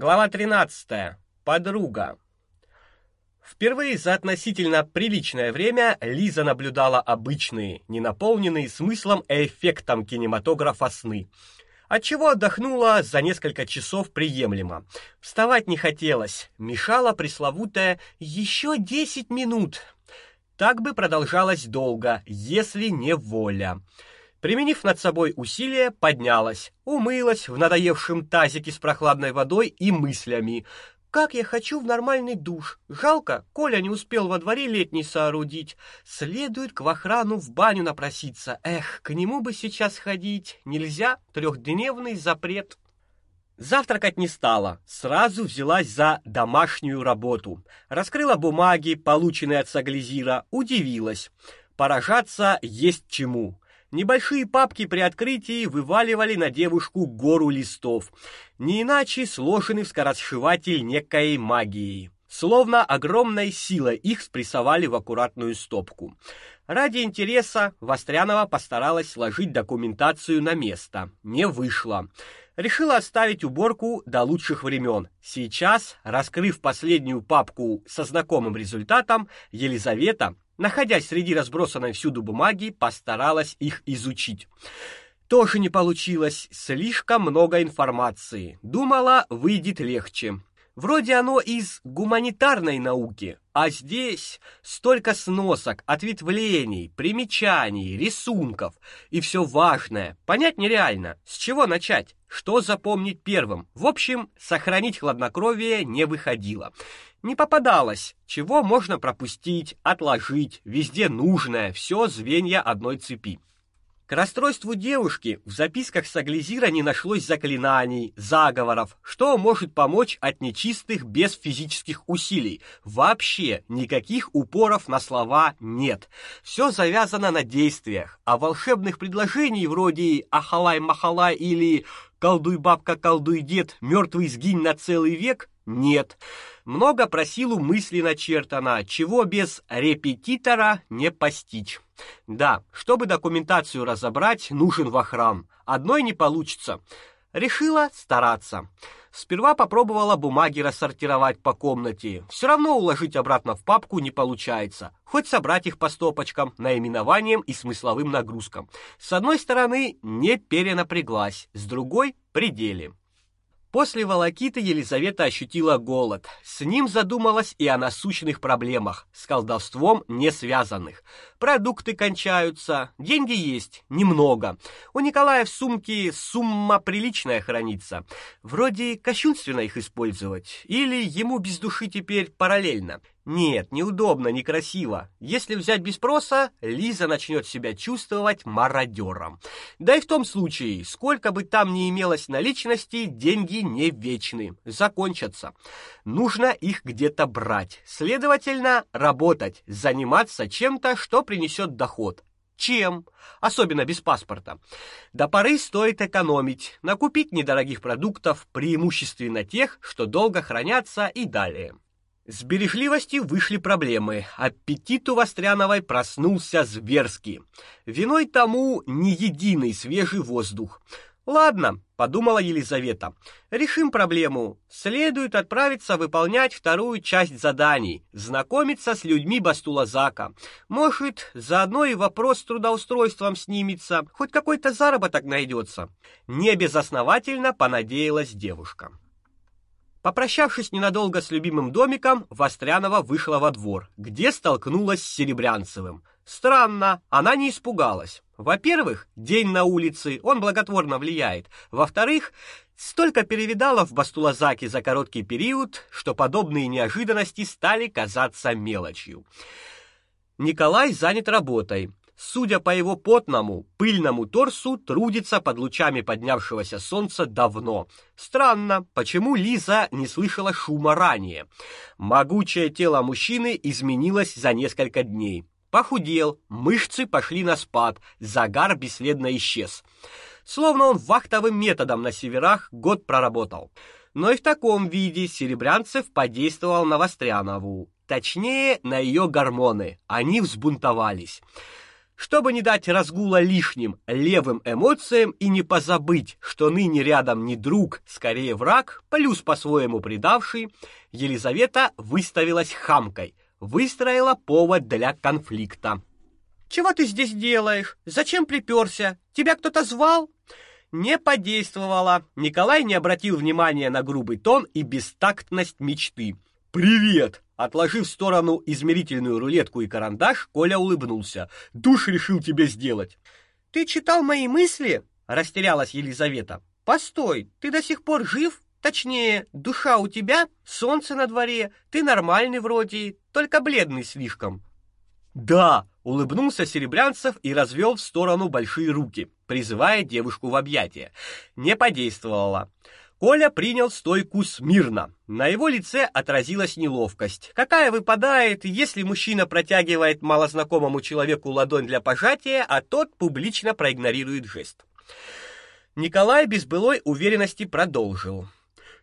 Глава 13. Подруга. Впервые за относительно приличное время Лиза наблюдала обычные, не наполненные смыслом и эффектом кинематографа сны. Отчего отдохнула за несколько часов приемлемо. Вставать не хотелось, мешала пресловутая еще десять минут. Так бы продолжалось долго, если не воля. Применив над собой усилие, поднялась, умылась в надоевшем тазике с прохладной водой и мыслями. Как я хочу в нормальный душ. Жалко, Коля не успел во дворе летний соорудить. Следует к охрану в баню напроситься. Эх, к нему бы сейчас ходить. Нельзя, трехдневный запрет. Завтракать не стала, сразу взялась за домашнюю работу. Раскрыла бумаги, полученные от Саглизира, удивилась. Поражаться есть чему. Небольшие папки при открытии вываливали на девушку гору листов, не иначе сложенный в скоросшиватель некой магией. Словно огромной силой их спрессовали в аккуратную стопку. Ради интереса Вострянова постаралась сложить документацию на место. Не вышло. Решила оставить уборку до лучших времен. Сейчас, раскрыв последнюю папку со знакомым результатом, Елизавета находясь среди разбросанной всюду бумаги, постаралась их изучить. Тоже не получилось, слишком много информации. Думала, выйдет легче. Вроде оно из гуманитарной науки, а здесь столько сносок, ответвлений, примечаний, рисунков, и все важное. Понять нереально. С чего начать? Что запомнить первым? В общем, сохранить хладнокровие не выходило. Не попадалось, чего можно пропустить, отложить, везде нужное, все звенья одной цепи. К расстройству девушки в записках Саглизира не нашлось заклинаний, заговоров, что может помочь от нечистых без физических усилий. Вообще никаких упоров на слова нет. Все завязано на действиях, а волшебных предложений вроде «ахалай-махалай» или «колдуй бабка, колдуй дед, мертвый сгинь на целый век» нет. Много про силу мысли начертано, чего без репетитора не постичь. Да, чтобы документацию разобрать, нужен вахрам. Одной не получится. Решила стараться. Сперва попробовала бумаги рассортировать по комнате. Все равно уложить обратно в папку не получается. Хоть собрать их по стопочкам, наименованиям и смысловым нагрузкам. С одной стороны, не перенапряглась, с другой пределе. После волокиты Елизавета ощутила голод. С ним задумалась и о насущных проблемах, с колдовством не связанных. Продукты кончаются, деньги есть, немного. У Николая в сумке сумма приличная хранится. Вроде кощунственно их использовать. Или ему без души теперь параллельно. Нет, неудобно, некрасиво. Если взять без спроса, Лиза начнет себя чувствовать мародером. Да и в том случае, сколько бы там ни имелось наличности, деньги не вечны, закончатся. Нужно их где-то брать. Следовательно, работать, заниматься чем-то, что принесет доход. Чем? Особенно без паспорта. До поры стоит экономить, накупить недорогих продуктов, преимущественно тех, что долго хранятся и далее. С бережливостью вышли проблемы. Аппетит у Востряновой проснулся зверски. Виной тому не единый свежий воздух. Ладно, подумала Елизавета. Решим проблему. Следует отправиться выполнять вторую часть заданий, знакомиться с людьми Бастулазака. Может, заодно и вопрос с трудоустройством снимется, хоть какой-то заработок найдется. Не безосновательно понадеялась девушка. Попрощавшись ненадолго с любимым домиком, Вострянова вышла во двор, где столкнулась с Серебрянцевым. Странно, она не испугалась. Во-первых, день на улице, он благотворно влияет. Во-вторых, столько перевидала в Бастулазаке за короткий период, что подобные неожиданности стали казаться мелочью. Николай занят работой. Судя по его потному, пыльному торсу, трудится под лучами поднявшегося солнца давно. Странно, почему Лиза не слышала шума ранее. Могучее тело мужчины изменилось за несколько дней. Похудел, мышцы пошли на спад, загар бесследно исчез. Словно он вахтовым методом на северах год проработал. Но и в таком виде Серебрянцев подействовал на Вострянову. Точнее, на ее гормоны. Они взбунтовались. Чтобы не дать разгула лишним левым эмоциям и не позабыть, что ныне рядом не друг, скорее враг, плюс по-своему предавший, Елизавета выставилась хамкой, выстроила повод для конфликта. «Чего ты здесь делаешь? Зачем приперся? Тебя кто-то звал?» Не подействовало. Николай не обратил внимания на грубый тон и бестактность мечты. «Привет!» Отложив в сторону измерительную рулетку и карандаш, Коля улыбнулся. «Душ решил тебе сделать». «Ты читал мои мысли?» — растерялась Елизавета. «Постой, ты до сих пор жив? Точнее, душа у тебя, солнце на дворе, ты нормальный вроде, только бледный слишком». «Да!» — улыбнулся Серебрянцев и развел в сторону большие руки, призывая девушку в объятия. Не подействовало. Коля принял стойку смирно. На его лице отразилась неловкость. Какая выпадает, если мужчина протягивает малознакомому человеку ладонь для пожатия, а тот публично проигнорирует жест. Николай без былой уверенности продолжил.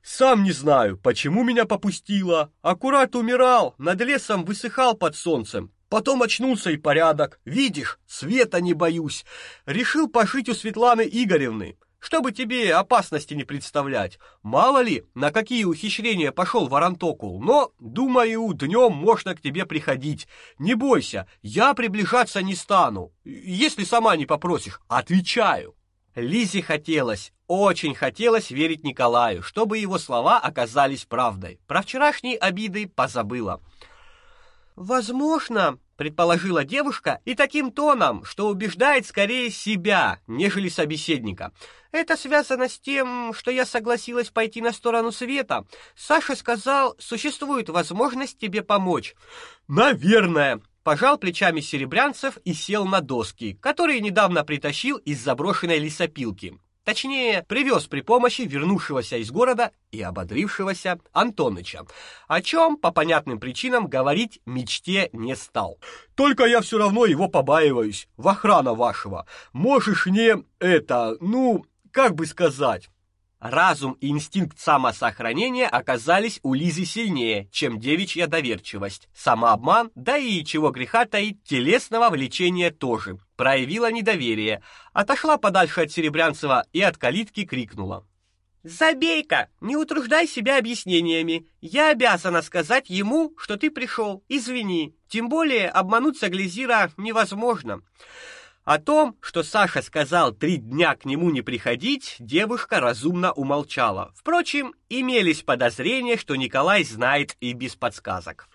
Сам не знаю, почему меня попустило. Аккурат умирал, над лесом высыхал под солнцем. Потом очнулся и порядок. Видишь, света не боюсь. Решил пожить у Светланы Игоревны чтобы тебе опасности не представлять. Мало ли, на какие ухищрения пошел Варантокул, но, думаю, днем можно к тебе приходить. Не бойся, я приближаться не стану. Если сама не попросишь, отвечаю. Лизе хотелось, очень хотелось верить Николаю, чтобы его слова оказались правдой. Про вчерашние обиды позабыла. Возможно, предположила девушка и таким тоном, что убеждает скорее себя, нежели собеседника. Это связано с тем, что я согласилась пойти на сторону света. Саша сказал, существует возможность тебе помочь. Наверное, пожал плечами Серебрянцев и сел на доски, которые недавно притащил из заброшенной лесопилки. Точнее, привез при помощи вернувшегося из города и ободрившегося Антоныча, о чем по понятным причинам говорить мечте не стал. Только я все равно его побаиваюсь, в охрана вашего. Можешь не это, ну, как бы сказать, Разум и инстинкт самосохранения оказались у Лизы сильнее, чем девичья доверчивость. Самообман, да и чего греха таить, телесного влечения тоже. Проявила недоверие, отошла подальше от Серебрянцева и от калитки крикнула: Забейка, не утруждай себя объяснениями. Я обязана сказать ему, что ты пришел. Извини. Тем более обмануться Глизира невозможно. О том, что Саша сказал три дня к нему не приходить, девушка разумно умолчала. Впрочем, имелись подозрения, что Николай знает и без подсказок.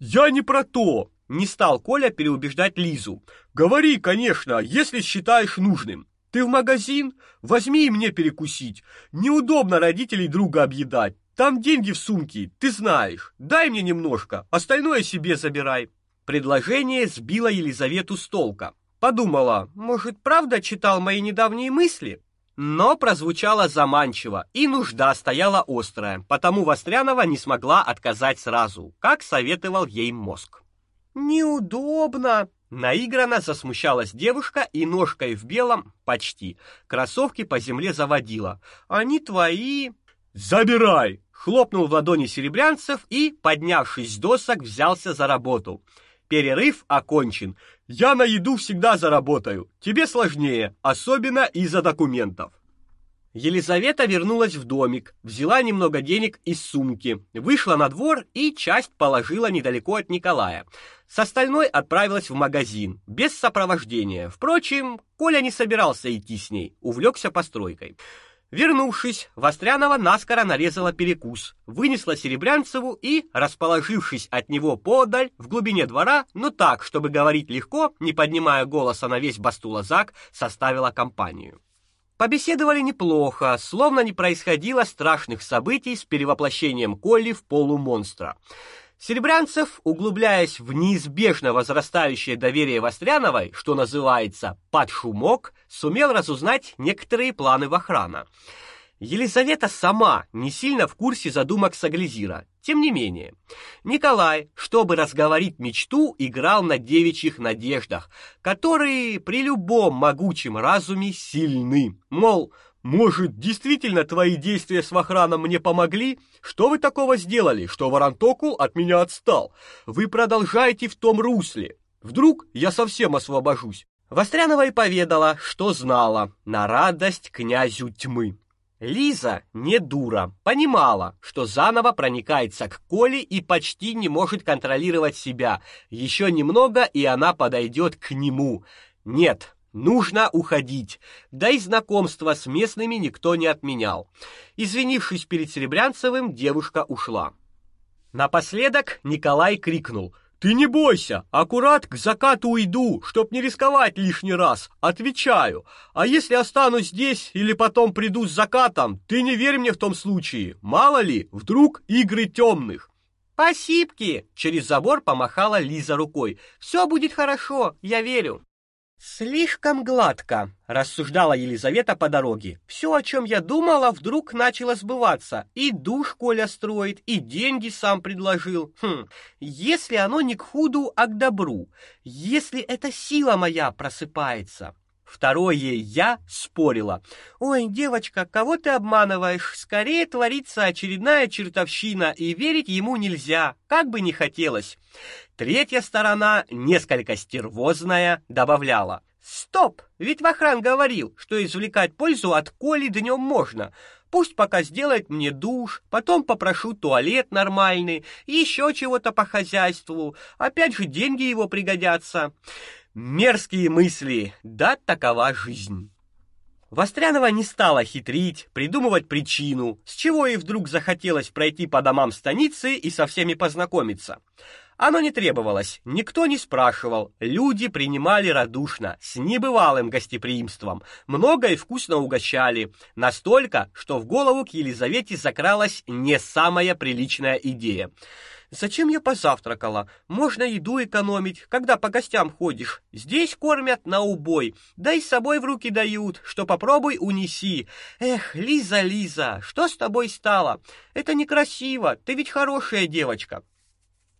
«Я не про то!» — не стал Коля переубеждать Лизу. «Говори, конечно, если считаешь нужным. Ты в магазин? Возьми и мне перекусить. Неудобно родителей друга объедать. Там деньги в сумке, ты знаешь. Дай мне немножко, остальное себе забирай». Предложение сбило Елизавету с толка. Подумала, может, правда читал мои недавние мысли? Но прозвучало заманчиво, и нужда стояла острая, потому Вострянова не смогла отказать сразу, как советовал ей мозг. «Неудобно!» Наигранно засмущалась девушка и ножкой в белом, почти, кроссовки по земле заводила. «Они твои!» «Забирай!» Хлопнул в ладони Серебрянцев и, поднявшись с досок, взялся за работу. Перерыв окончен. Я на еду всегда заработаю. Тебе сложнее, особенно из-за документов. Елизавета вернулась в домик, взяла немного денег из сумки, вышла на двор и часть положила недалеко от Николая. С остальной отправилась в магазин, без сопровождения. Впрочем, Коля не собирался идти с ней, увлекся постройкой. Вернувшись, Вострянова наскоро нарезала перекус, вынесла Серебрянцеву и, расположившись от него подаль, в глубине двора, но так, чтобы говорить легко, не поднимая голоса на весь Бастулазак, составила компанию. Побеседовали неплохо, словно не происходило страшных событий с перевоплощением Колли в полумонстра. Серебрянцев, углубляясь в неизбежно возрастающее доверие Востряновой, что называется под шумок, сумел разузнать некоторые планы в охрана. Елизавета сама не сильно в курсе задумок Саглизира. Тем не менее, Николай, чтобы разговорить мечту, играл на девичьих надеждах, которые при любом могучем разуме сильны. Мол, может, действительно твои действия с Вахраном мне помогли? Что вы такого сделали, что Варантокул от меня отстал? Вы продолжаете в том русле. Вдруг я совсем освобожусь. Вострянова и поведала, что знала, на радость князю тьмы. Лиза не дура, понимала, что заново проникается к Коле и почти не может контролировать себя. Еще немного, и она подойдет к нему. Нет, нужно уходить. Да и знакомство с местными никто не отменял. Извинившись перед Серебрянцевым, девушка ушла. Напоследок Николай крикнул: ты не бойся, аккурат к закату уйду, чтоб не рисковать лишний раз. Отвечаю. А если останусь здесь или потом приду с закатом, ты не верь мне в том случае. Мало ли, вдруг игры темных. Спасибки, через забор помахала Лиза рукой. Все будет хорошо, я верю. Слишком гладко, рассуждала Елизавета по дороге. Все, о чем я думала, вдруг начало сбываться. И душ Коля строит, и деньги сам предложил. Хм. Если оно не к худу, а к добру. Если эта сила моя просыпается. Второе я спорила. Ой, девочка, кого ты обманываешь? Скорее творится очередная чертовщина, и верить ему нельзя, как бы ни хотелось. Третья сторона, несколько стервозная, добавляла: "Стоп, ведь Вахран говорил, что извлекать пользу от Коли днем можно. Пусть пока сделает мне душ, потом попрошу туалет нормальный, еще чего-то по хозяйству. Опять же деньги его пригодятся". Мерзкие мысли, да такова жизнь. Вострянова не стала хитрить, придумывать причину, с чего ей вдруг захотелось пройти по домам станицы и со всеми познакомиться. Оно не требовалось, никто не спрашивал, люди принимали радушно, с небывалым гостеприимством, много и вкусно угощали, настолько, что в голову к Елизавете закралась не самая приличная идея – Зачем я позавтракала? Можно еду экономить, когда по гостям ходишь. Здесь кормят на убой, да и с собой в руки дают, что попробуй унеси. Эх, Лиза, Лиза, что с тобой стало? Это некрасиво, ты ведь хорошая девочка.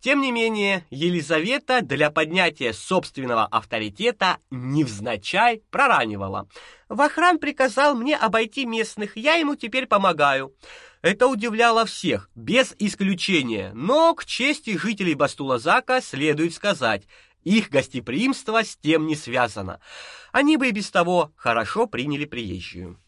Тем не менее, Елизавета для поднятия собственного авторитета невзначай проранивала. Вахрам приказал мне обойти местных, я ему теперь помогаю. Это удивляло всех, без исключения, но к чести жителей Бастулазака следует сказать, их гостеприимство с тем не связано. Они бы и без того хорошо приняли приезжую.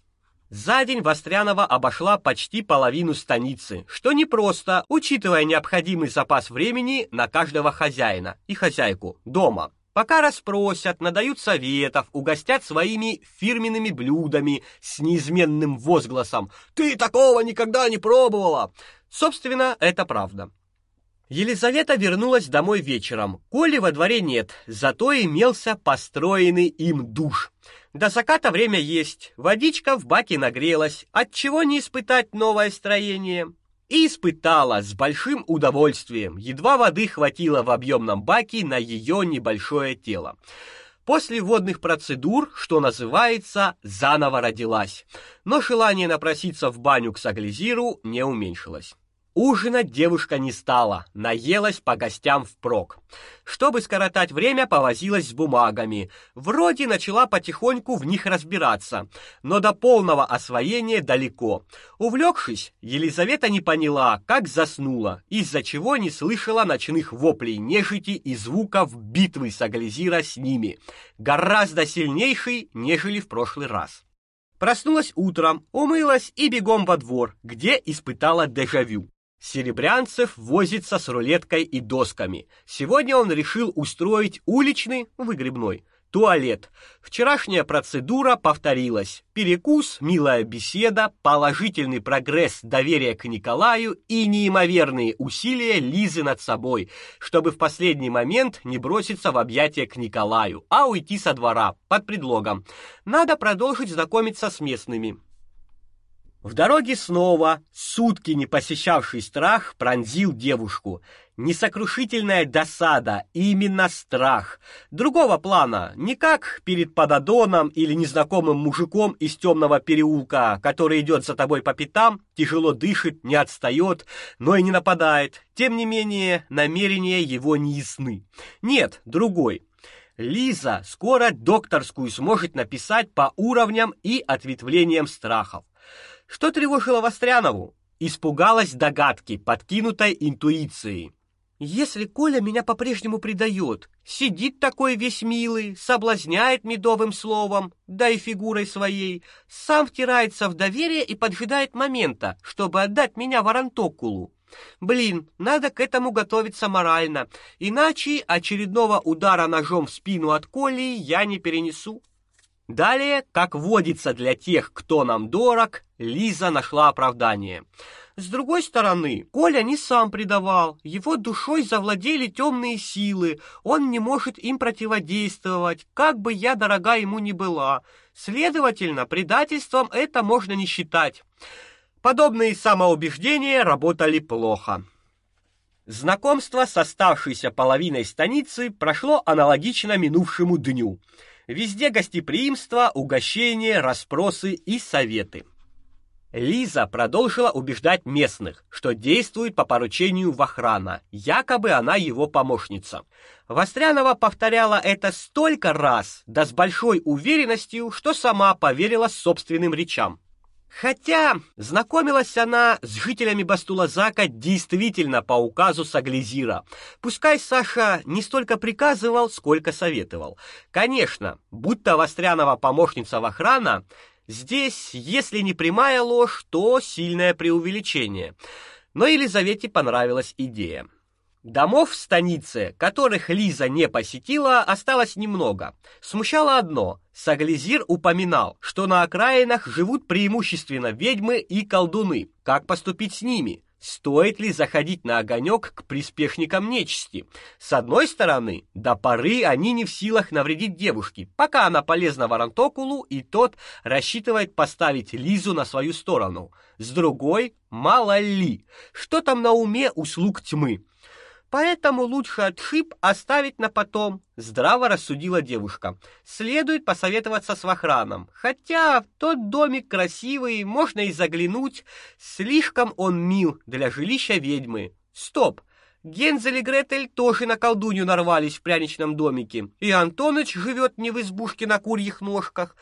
За день Вострянова обошла почти половину станицы, что непросто, учитывая необходимый запас времени на каждого хозяина и хозяйку дома. Пока расспросят, надают советов, угостят своими фирменными блюдами с неизменным возгласом «Ты такого никогда не пробовала!» Собственно, это правда. Елизавета вернулась домой вечером. Коли во дворе нет, зато имелся построенный им душ. До заката время есть, водичка в баке нагрелась, отчего не испытать новое строение? И испытала с большим удовольствием, едва воды хватило в объемном баке на ее небольшое тело. После водных процедур, что называется, заново родилась, но желание напроситься в баню к Саглизиру не уменьшилось. Ужинать девушка не стала, наелась по гостям впрок. Чтобы скоротать время, повозилась с бумагами. Вроде начала потихоньку в них разбираться, но до полного освоения далеко. Увлекшись, Елизавета не поняла, как заснула, из-за чего не слышала ночных воплей нежити и звуков битвы Сагализира с ними, гораздо сильнейшей, нежели в прошлый раз. Проснулась утром, умылась и бегом во двор, где испытала дежавю. Серебрянцев возится с рулеткой и досками. Сегодня он решил устроить уличный, выгребной, туалет. Вчерашняя процедура повторилась. Перекус, милая беседа, положительный прогресс доверия к Николаю и неимоверные усилия Лизы над собой, чтобы в последний момент не броситься в объятия к Николаю, а уйти со двора под предлогом «надо продолжить знакомиться с местными». В дороге снова сутки не посещавший страх пронзил девушку. Несокрушительная досада, именно страх. Другого плана, не как перед пододоном или незнакомым мужиком из темного переулка, который идет за тобой по пятам, тяжело дышит, не отстает, но и не нападает. Тем не менее, намерения его не ясны. Нет, другой. Лиза скоро докторскую сможет написать по уровням и ответвлениям страхов. Что тревожило Вострянову? Испугалась догадки, подкинутой интуицией. Если Коля меня по-прежнему предает, сидит такой весь милый, соблазняет медовым словом, да и фигурой своей, сам втирается в доверие и поджидает момента, чтобы отдать меня Варантокулу. Блин, надо к этому готовиться морально, иначе очередного удара ножом в спину от Коли я не перенесу. Далее, как водится для тех, кто нам дорог, Лиза нашла оправдание. С другой стороны, Коля не сам предавал, его душой завладели темные силы, он не может им противодействовать, как бы я дорога ему ни была. Следовательно, предательством это можно не считать. Подобные самоубеждения работали плохо. Знакомство с оставшейся половиной станицы прошло аналогично минувшему дню. Везде гостеприимство, угощения, расспросы и советы. Лиза продолжила убеждать местных, что действует по поручению Вахрана, якобы она его помощница. Вострянова повторяла это столько раз, да с большой уверенностью, что сама поверила собственным речам. Хотя знакомилась она с жителями Бастулазака действительно по указу Саглизира. Пускай Саша не столько приказывал, сколько советовал. Конечно, будто Вострянова помощница Вахрана, Здесь, если не прямая ложь, то сильное преувеличение. Но Елизавете понравилась идея. Домов в станице, которых Лиза не посетила, осталось немного. Смущало одно: Саглизир упоминал, что на окраинах живут преимущественно ведьмы и колдуны. Как поступить с ними? Стоит ли заходить на огонек к приспешникам нечисти? С одной стороны, до поры они не в силах навредить девушке, пока она полезна Варантокулу, и тот рассчитывает поставить Лизу на свою сторону. С другой, мало ли, что там на уме у слуг тьмы. Поэтому лучше отшиб оставить на потом, здраво рассудила девушка. Следует посоветоваться с Вахраном. Хотя тот домик красивый, можно и заглянуть, слишком он мил для жилища ведьмы. Стоп. Гензель и Гретель тоже на колдунью нарвались в пряничном домике, и Антоныч живет не в избушке на курьих ножках.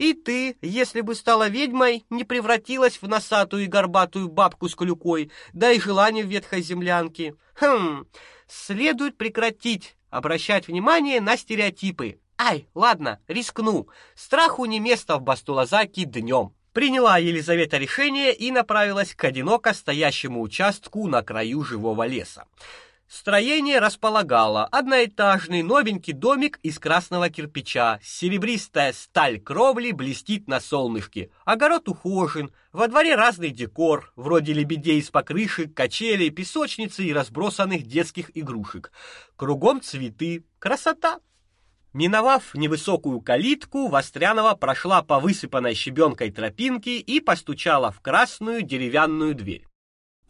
И ты, если бы стала ведьмой, не превратилась в носатую и горбатую бабку с клюкой, да и в ветхой землянке. Хм, следует прекратить обращать внимание на стереотипы. Ай, ладно, рискну. Страху не место в Бастулазаке днем. Приняла Елизавета решение и направилась к одиноко стоящему участку на краю живого леса. Строение располагало одноэтажный новенький домик из красного кирпича. Серебристая сталь кровли блестит на солнышке. Огород ухожен, во дворе разный декор, вроде лебедей с покрышек, качелей, песочницы и разбросанных детских игрушек. Кругом цветы. Красота! Миновав невысокую калитку, Вострянова прошла по высыпанной щебенкой тропинке и постучала в красную деревянную дверь.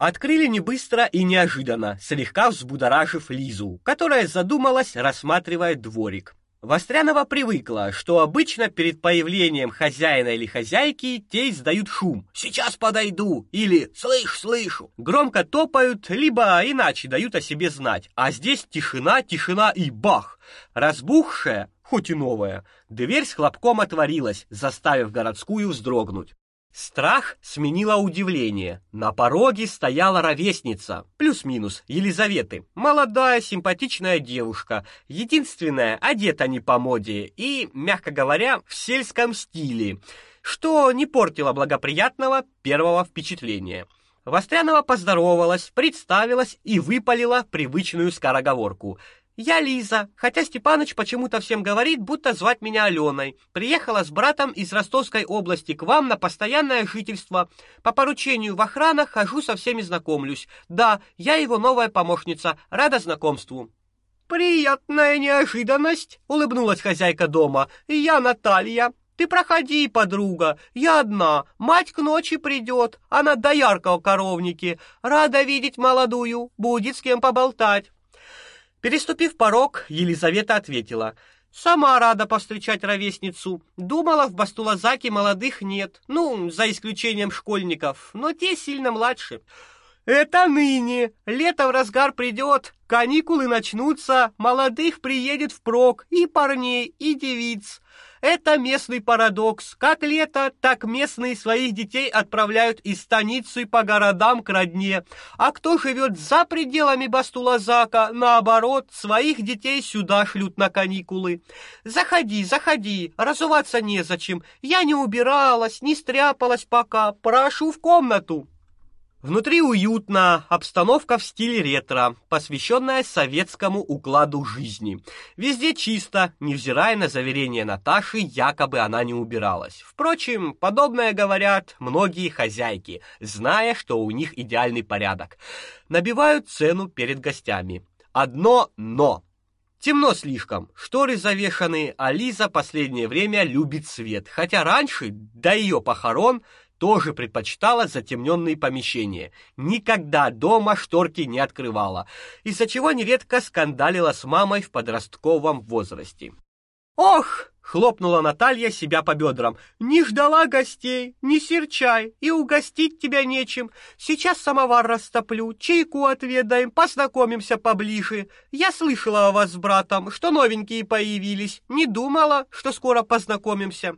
Открыли не быстро и неожиданно, слегка взбудоражив Лизу, которая задумалась, рассматривая дворик. Вострянова привыкла, что обычно перед появлением хозяина или хозяйки те издают шум «Сейчас подойду» или «Слышь, слышу». Громко топают, либо иначе дают о себе знать. А здесь тишина, тишина и бах! Разбухшая, хоть и новая, дверь с хлопком отворилась, заставив городскую вздрогнуть. Страх сменило удивление. На пороге стояла ровесница, плюс-минус, Елизаветы. Молодая, симпатичная девушка, единственная, одета не по моде и, мягко говоря, в сельском стиле, что не портило благоприятного первого впечатления. Вострянова поздоровалась, представилась и выпалила привычную скороговорку – я Лиза, хотя Степаныч почему-то всем говорит, будто звать меня Аленой. Приехала с братом из Ростовской области к вам на постоянное жительство. По поручению в охранах хожу со всеми знакомлюсь. Да, я его новая помощница. Рада знакомству. Приятная неожиданность, улыбнулась хозяйка дома. Я Наталья. Ты проходи, подруга. Я одна. Мать к ночи придет. Она доярка у коровники. Рада видеть молодую. Будет с кем поболтать. Переступив порог, Елизавета ответила: Сама рада повстречать ровесницу. Думала, в Бастулазаке молодых нет. Ну, за исключением школьников, но те сильно младше. Это ныне. Лето в разгар придет, каникулы начнутся, молодых приедет впрок, и парней, и девиц. Это местный парадокс. Как лето, так местные своих детей отправляют из станицы по городам к родне. А кто живет за пределами Бастулазака, наоборот, своих детей сюда шлют на каникулы. Заходи, заходи, разуваться незачем. Я не убиралась, не стряпалась пока. Прошу в комнату. Внутри уютно, обстановка в стиле ретро, посвященная советскому укладу жизни. Везде чисто, невзирая на заверения Наташи, якобы она не убиралась. Впрочем, подобное говорят многие хозяйки, зная, что у них идеальный порядок. Набивают цену перед гостями. Одно но. Темно слишком, шторы завешаны, а Лиза последнее время любит свет, хотя раньше, до ее похорон, тоже предпочитала затемненные помещения. Никогда дома шторки не открывала, из-за чего нередко скандалила с мамой в подростковом возрасте. Ох, хлопнула Наталья себя по бедрам. Не ждала гостей, не серчай, и угостить тебя нечем. Сейчас самовар растоплю, чайку отведаем, познакомимся поближе. Я слышала о вас с братом, что новенькие появились. Не думала, что скоро познакомимся.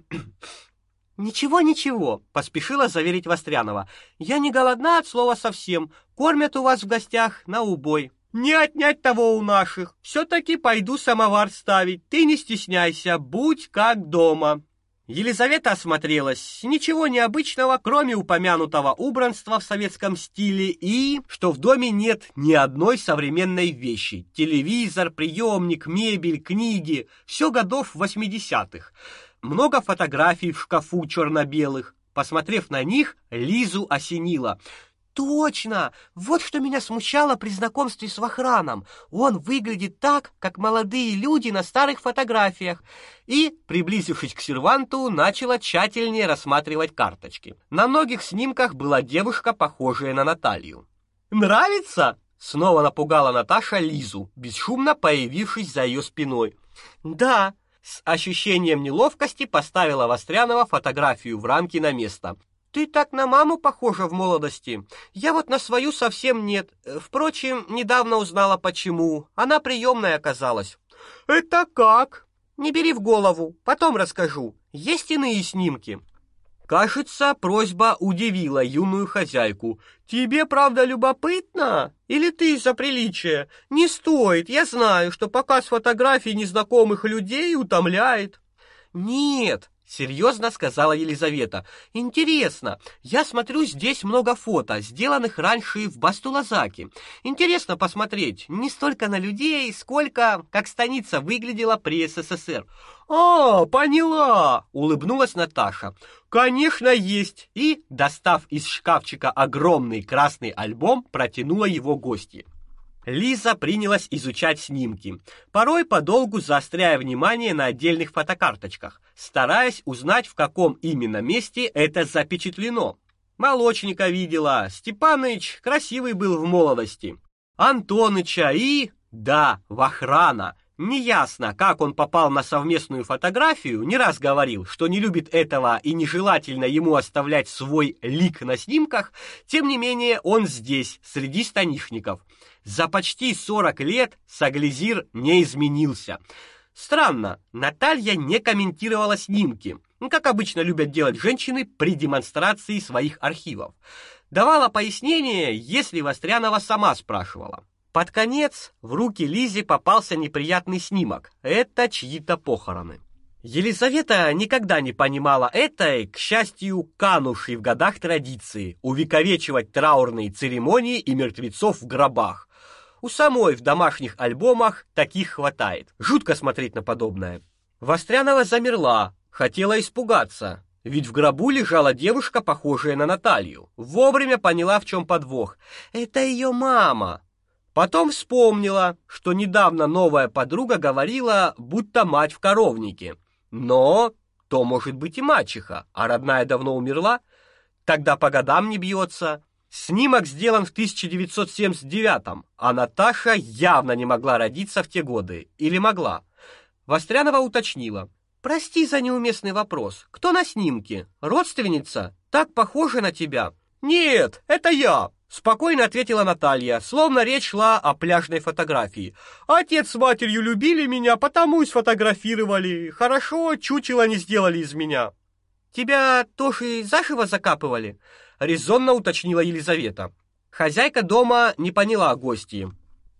Ничего, ничего, поспешила заверить Вострянова. Я не голодна от слова совсем. Кормят у вас в гостях на убой. Не отнять того у наших. все таки пойду самовар ставить. Ты не стесняйся, будь как дома. Елизавета осмотрелась. Ничего необычного, кроме упомянутого убранства в советском стиле и что в доме нет ни одной современной вещи. Телевизор, приемник, мебель, книги все годов 80-х много фотографий в шкафу черно-белых. Посмотрев на них, Лизу осенило. Точно! Вот что меня смущало при знакомстве с Вахраном. Он выглядит так, как молодые люди на старых фотографиях. И, приблизившись к серванту, начала тщательнее рассматривать карточки. На многих снимках была девушка, похожая на Наталью. Нравится? Снова напугала Наташа Лизу, бесшумно появившись за ее спиной. Да, с ощущением неловкости поставила Вострянова фотографию в рамке на место. Ты так на маму похожа в молодости. Я вот на свою совсем нет. Впрочем, недавно узнала почему. Она приемная оказалась. Это как? Не бери в голову, потом расскажу. Есть иные снимки. Кажется, просьба удивила юную хозяйку. Тебе правда любопытно? Или ты из-за приличия? Не стоит. Я знаю, что показ фотографий незнакомых людей утомляет. Нет, серьезно сказала Елизавета. Интересно. Я смотрю, здесь много фото, сделанных раньше в Бастулазаке. Интересно посмотреть не столько на людей, сколько как станица выглядела при СССР. А, поняла, улыбнулась Наташа. Конечно, есть. И, достав из шкафчика огромный красный альбом, протянула его гостье. Лиза принялась изучать снимки, порой подолгу заостряя внимание на отдельных фотокарточках, стараясь узнать, в каком именно месте это запечатлено. Молочника видела, Степаныч красивый был в молодости, Антоныча и, да, Вахрана. Неясно, как он попал на совместную фотографию, не раз говорил, что не любит этого и нежелательно ему оставлять свой лик на снимках, тем не менее он здесь, среди станишников. За почти 40 лет Саглизир не изменился. Странно, Наталья не комментировала снимки, как обычно любят делать женщины при демонстрации своих архивов. Давала пояснение, если Вострянова сама спрашивала. Под конец в руки Лизе попался неприятный снимок. Это чьи-то похороны. Елизавета никогда не понимала этой, к счастью, канувшей в годах традиции увековечивать траурные церемонии и мертвецов в гробах. У самой в домашних альбомах таких хватает. Жутко смотреть на подобное. Вострянова замерла, хотела испугаться, ведь в гробу лежала девушка, похожая на Наталью. Вовремя поняла, в чем подвох. Это ее мама. Потом вспомнила, что недавно новая подруга говорила, будто мать в коровнике. Но то может быть и мачеха, а родная давно умерла. Тогда по годам не бьется. Снимок сделан в 1979-м, а Наташа явно не могла родиться в те годы. Или могла? Вострянова уточнила. «Прости за неуместный вопрос. Кто на снимке? Родственница? Так похожа на тебя?» Нет, это я, спокойно ответила Наталья, словно речь шла о пляжной фотографии. Отец с матерью любили меня, потому и сфотографировали. Хорошо, чучело не сделали из меня. Тебя тоже заживо закапывали? резонно уточнила Елизавета. Хозяйка дома не поняла гостьи.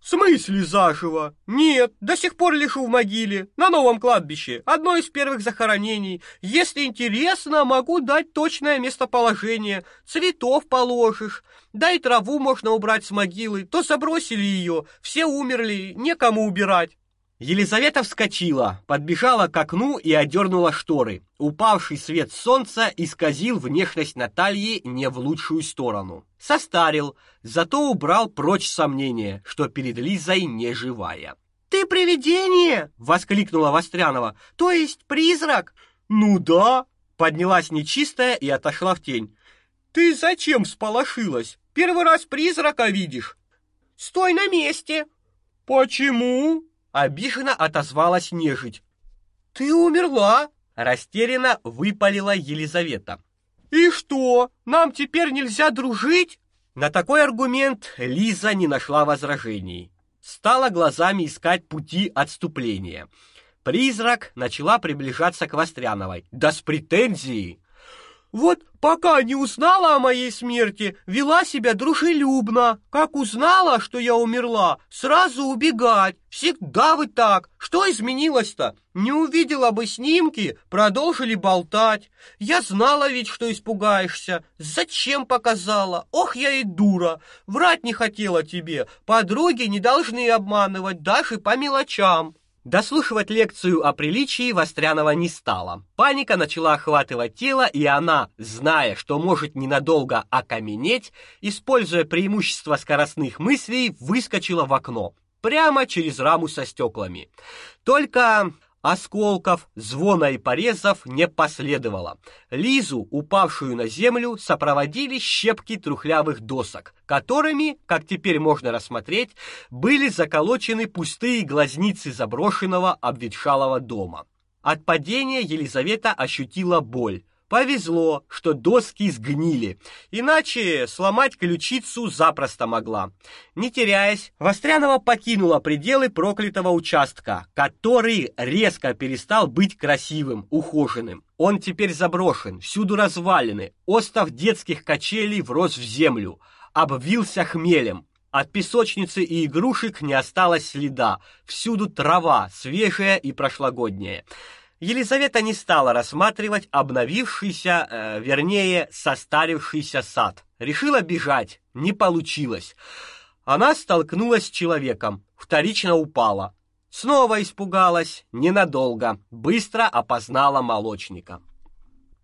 В смысле заживо? Нет, до сих пор лежу в могиле, на новом кладбище, одно из первых захоронений. Если интересно, могу дать точное местоположение. Цветов положишь, да и траву можно убрать с могилы. То забросили ее, все умерли, некому убирать. Елизавета вскочила, подбежала к окну и одернула шторы. Упавший свет солнца исказил внешность Натальи не в лучшую сторону. Состарил, зато убрал прочь сомнения, что перед Лизой не живая. «Ты привидение!» — воскликнула Вострянова. «То есть призрак?» «Ну да!» — поднялась нечистая и отошла в тень. «Ты зачем всполошилась? Первый раз призрака видишь?» «Стой на месте!» «Почему?» Обиженно отозвалась нежить. Ты умерла, растерянно выпалила Елизавета. И что? Нам теперь нельзя дружить? На такой аргумент Лиза не нашла возражений. Стала глазами искать пути отступления. Призрак начала приближаться к Востряновой, да с претензией. Вот пока не узнала о моей смерти, вела себя дружелюбно. Как узнала, что я умерла, сразу убегать. Всегда вы так. Что изменилось-то? Не увидела бы снимки, продолжили болтать. Я знала ведь, что испугаешься. Зачем показала? Ох, я и дура. Врать не хотела тебе. Подруги не должны обманывать даже по мелочам. Дослушивать лекцию о приличии Вострянова не стала. Паника начала охватывать тело, и она, зная, что может ненадолго окаменеть, используя преимущество скоростных мыслей, выскочила в окно, прямо через раму со стеклами. Только Осколков, звона и порезов не последовало. Лизу, упавшую на землю, сопроводили щепки трухлявых досок, которыми, как теперь можно рассмотреть, были заколочены пустые глазницы заброшенного обветшалого дома. От падения Елизавета ощутила боль. Повезло, что доски сгнили, иначе сломать ключицу запросто могла. Не теряясь, Вострянова покинула пределы проклятого участка, который резко перестал быть красивым, ухоженным. Он теперь заброшен, всюду развалины, остов детских качелей врос в землю, обвился хмелем. От песочницы и игрушек не осталось следа, всюду трава, свежая и прошлогодняя. Елизавета не стала рассматривать обновившийся, э, вернее, состарившийся сад. Решила бежать, не получилось. Она столкнулась с человеком, вторично упала. Снова испугалась, ненадолго, быстро опознала молочника.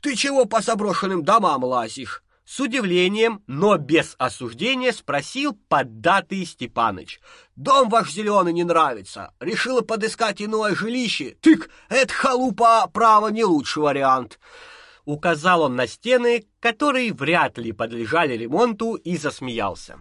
«Ты чего по заброшенным домам лазишь?» С удивлением, но без осуждения спросил поддатый Степаныч. «Дом ваш зеленый не нравится. Решила подыскать иное жилище. Тык, это халупа, право, не лучший вариант». Указал он на стены, которые вряд ли подлежали ремонту, и засмеялся.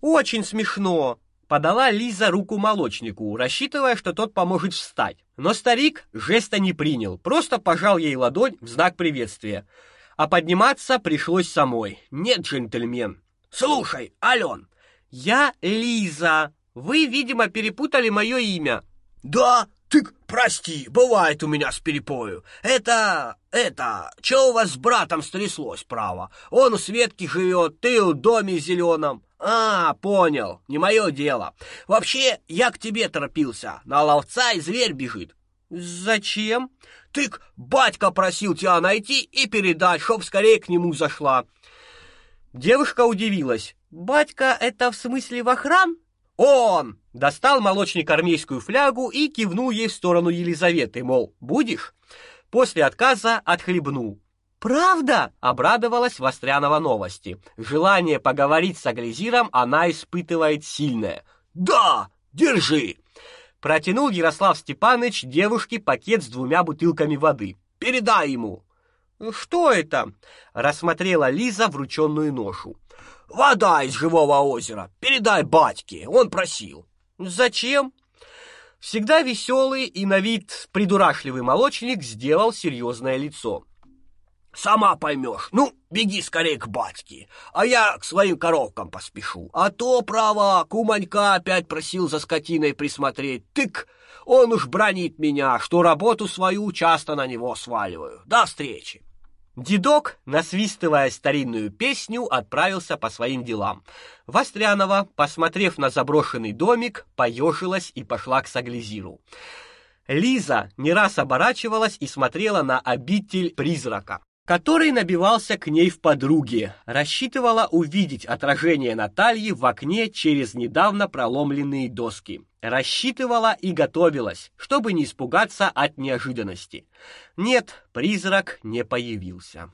«Очень смешно!» Подала Лиза руку молочнику, рассчитывая, что тот поможет встать. Но старик жеста не принял, просто пожал ей ладонь в знак приветствия а подниматься пришлось самой. Нет, джентльмен. Слушай, Ален, я Лиза. Вы, видимо, перепутали мое имя. Да, ты прости, бывает у меня с перепою. Это, это, что у вас с братом стряслось, право? Он у Светки живет, ты у доме зеленом. А, понял, не мое дело. Вообще, я к тебе торопился. На ловца и зверь бежит. Зачем? Тык, батька просил тебя найти и передать, чтоб скорее к нему зашла. Девушка удивилась. Батька это в смысле в охран? Он достал молочник армейскую флягу и кивнул ей в сторону Елизаветы, мол, будешь? После отказа отхлебнул. Правда? обрадовалась Вострянова новости. Желание поговорить с Аглизиром она испытывает сильное. Да, держи. Протянул Ярослав Степанович девушке пакет с двумя бутылками воды. Передай ему. Что это? рассмотрела Лиза врученную ношу. Вода из живого озера. Передай батьке, он просил. Зачем? Всегда веселый и на вид придурашливый молочник сделал серьезное лицо. Сама поймешь. Ну, беги скорее к батьке, а я к своим коровкам поспешу. А то, право, куманька опять просил за скотиной присмотреть. Тык, он уж бронит меня, что работу свою часто на него сваливаю. До встречи. Дедок, насвистывая старинную песню, отправился по своим делам. Вострянова, посмотрев на заброшенный домик, поежилась и пошла к Саглизиру. Лиза не раз оборачивалась и смотрела на обитель призрака который набивался к ней в подруги, рассчитывала увидеть отражение Натальи в окне через недавно проломленные доски. Рассчитывала и готовилась, чтобы не испугаться от неожиданности. Нет, призрак не появился.